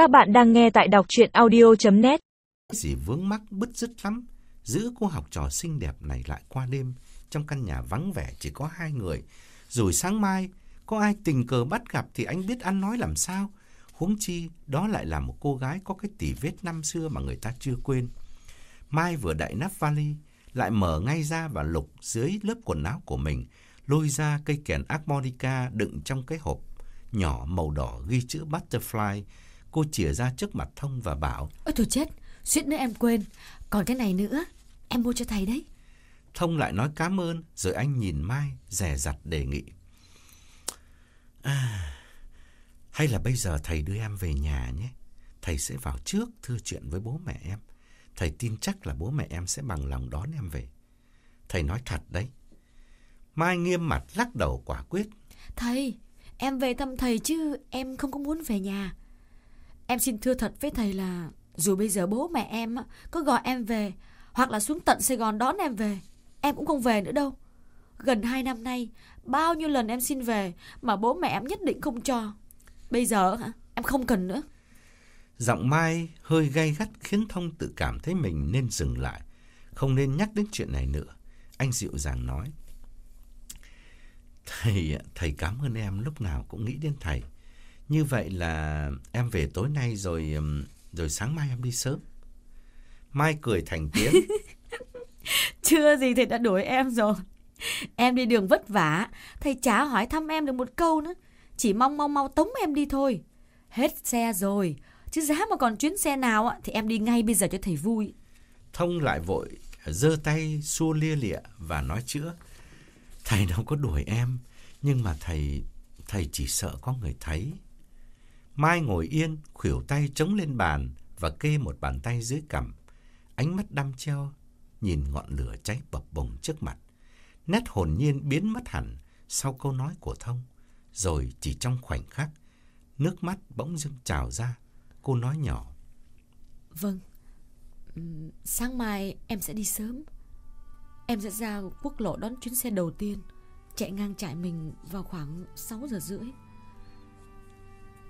Các bạn đang nghe tại đọc chuyện audio.net Dì vướng mắc bứt rứt lắm. Giữ cô học trò xinh đẹp này lại qua đêm. Trong căn nhà vắng vẻ chỉ có hai người. Rồi sáng mai, có ai tình cờ bắt gặp thì anh biết ăn nói làm sao. Huống chi, đó lại là một cô gái có cái tỉ vết năm xưa mà người ta chưa quên. Mai vừa đậy nắp vali, lại mở ngay ra và lục dưới lớp quần áo của mình, lôi ra cây kèn harmonica đựng trong cái hộp nhỏ màu đỏ ghi chữ butterfly. Cô chìa ra trước mặt Thông và bảo, Ôi thôi chết, suýt nữa em quên. Còn cái này nữa, em mua cho thầy đấy. Thông lại nói cảm ơn, rồi anh nhìn Mai, dè dặt đề nghị. À, hay là bây giờ thầy đưa em về nhà nhé. Thầy sẽ vào trước thưa chuyện với bố mẹ em. Thầy tin chắc là bố mẹ em sẽ bằng lòng đón em về. Thầy nói thật đấy. Mai nghiêm mặt lắc đầu quả quyết. Thầy, em về thăm thầy chứ em không có muốn về nhà. Em xin thưa thật với thầy là dù bây giờ bố mẹ em có gọi em về hoặc là xuống tận Sài Gòn đón em về, em cũng không về nữa đâu. Gần hai năm nay, bao nhiêu lần em xin về mà bố mẹ em nhất định không cho. Bây giờ hả, em không cần nữa. Giọng Mai hơi gay gắt khiến Thông tự cảm thấy mình nên dừng lại, không nên nhắc đến chuyện này nữa. Anh dịu dàng nói. Thầy, thầy cảm ơn em lúc nào cũng nghĩ đến thầy. Như vậy là em về tối nay rồi rồi sáng mai em đi sớm. Mai cười thành tiếng. Chưa gì thầy đã đuổi em rồi. Em đi đường vất vả, thầy chả hỏi thăm em được một câu nữa. Chỉ mong mau mau tống em đi thôi. Hết xe rồi, chứ giá mà còn chuyến xe nào á, thì em đi ngay bây giờ cho thầy vui. Thông lại vội giơ tay xua lia lịa và nói chữa. Thầy đâu có đuổi em, nhưng mà thầy thầy chỉ sợ có người thấy. Mai ngồi yên, khuỷu tay chống lên bàn và kê một bàn tay dưới cằm. Ánh mắt đăm treo, nhìn ngọn lửa cháy bập bùng trước mặt. Nét hồn nhiên biến mất hẳn sau câu nói của Thông. Rồi chỉ trong khoảnh khắc, nước mắt bỗng dưng trào ra. Cô nói nhỏ. Vâng, ừ, sáng mai em sẽ đi sớm. Em sẽ ra quốc lộ đón chuyến xe đầu tiên, chạy ngang trại mình vào khoảng 6 giờ rưỡi.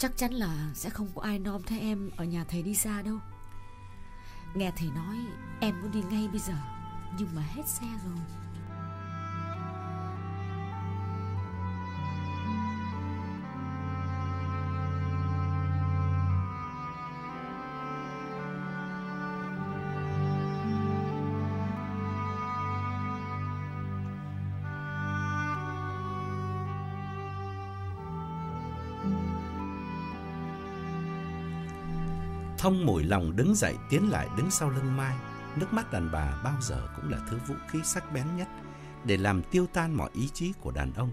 Chắc chắn là sẽ không có ai nom thấy em ở nhà thầy đi xa đâu. Nghe thầy nói em muốn đi ngay bây giờ, nhưng mà hết xe rồi. Thông mùi lòng đứng dậy tiến lại đứng sau lưng Mai. Nước mắt đàn bà bao giờ cũng là thứ vũ khí sắc bén nhất để làm tiêu tan mọi ý chí của đàn ông.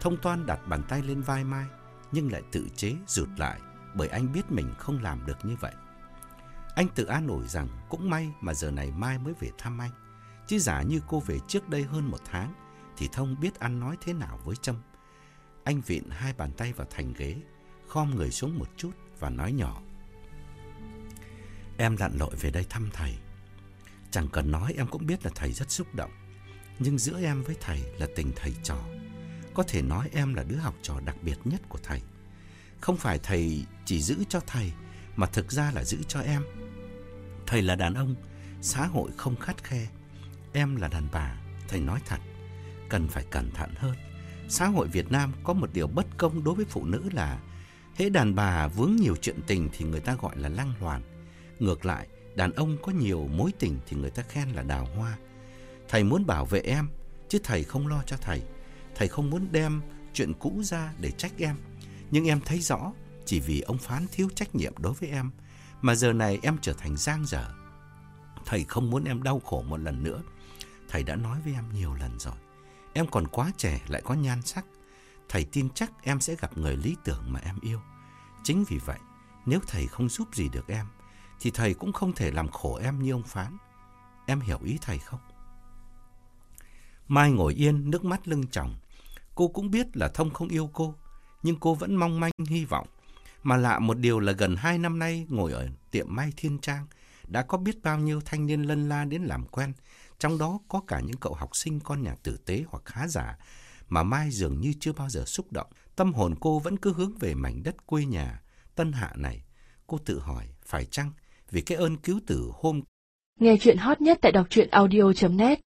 Thông toan đặt bàn tay lên vai Mai nhưng lại tự chế rụt lại bởi anh biết mình không làm được như vậy. Anh tự an ủi rằng cũng may mà giờ này Mai mới về thăm anh. Chứ giả như cô về trước đây hơn một tháng thì Thông biết ăn nói thế nào với Trâm. Anh vịn hai bàn tay vào thành ghế, khom người xuống một chút và nói nhỏ. Em lặn lội về đây thăm thầy. Chẳng cần nói em cũng biết là thầy rất xúc động. Nhưng giữa em với thầy là tình thầy trò. Có thể nói em là đứa học trò đặc biệt nhất của thầy. Không phải thầy chỉ giữ cho thầy, mà thực ra là giữ cho em. Thầy là đàn ông, xã hội không khắt khe. Em là đàn bà, thầy nói thật. Cần phải cẩn thận hơn. Xã hội Việt Nam có một điều bất công đối với phụ nữ là hễ đàn bà vướng nhiều chuyện tình thì người ta gọi là lăng loàn. Ngược lại, đàn ông có nhiều mối tình thì người ta khen là đào hoa. Thầy muốn bảo vệ em, chứ thầy không lo cho thầy. Thầy không muốn đem chuyện cũ ra để trách em. Nhưng em thấy rõ, chỉ vì ông Phán thiếu trách nhiệm đối với em, mà giờ này em trở thành giang dở. Thầy không muốn em đau khổ một lần nữa. Thầy đã nói với em nhiều lần rồi. Em còn quá trẻ lại có nhan sắc. Thầy tin chắc em sẽ gặp người lý tưởng mà em yêu. Chính vì vậy, nếu thầy không giúp gì được em, thì thầy cũng không thể làm khổ em như ông Phán. Em hiểu ý thầy không? Mai ngồi yên, nước mắt lưng tròng. Cô cũng biết là Thông không yêu cô, nhưng cô vẫn mong manh hy vọng. Mà lạ một điều là gần hai năm nay ngồi ở tiệm Mai Thiên Trang, đã có biết bao nhiêu thanh niên lân la đến làm quen, trong đó có cả những cậu học sinh con nhà tử tế hoặc khá giả, mà Mai dường như chưa bao giờ xúc động. Tâm hồn cô vẫn cứ hướng về mảnh đất quê nhà, Tân Hạ này. Cô tự hỏi, phải chăng vì cái ơn cứu tử hôm Nghe chuyện hot nhất tại đọc truyện audio.net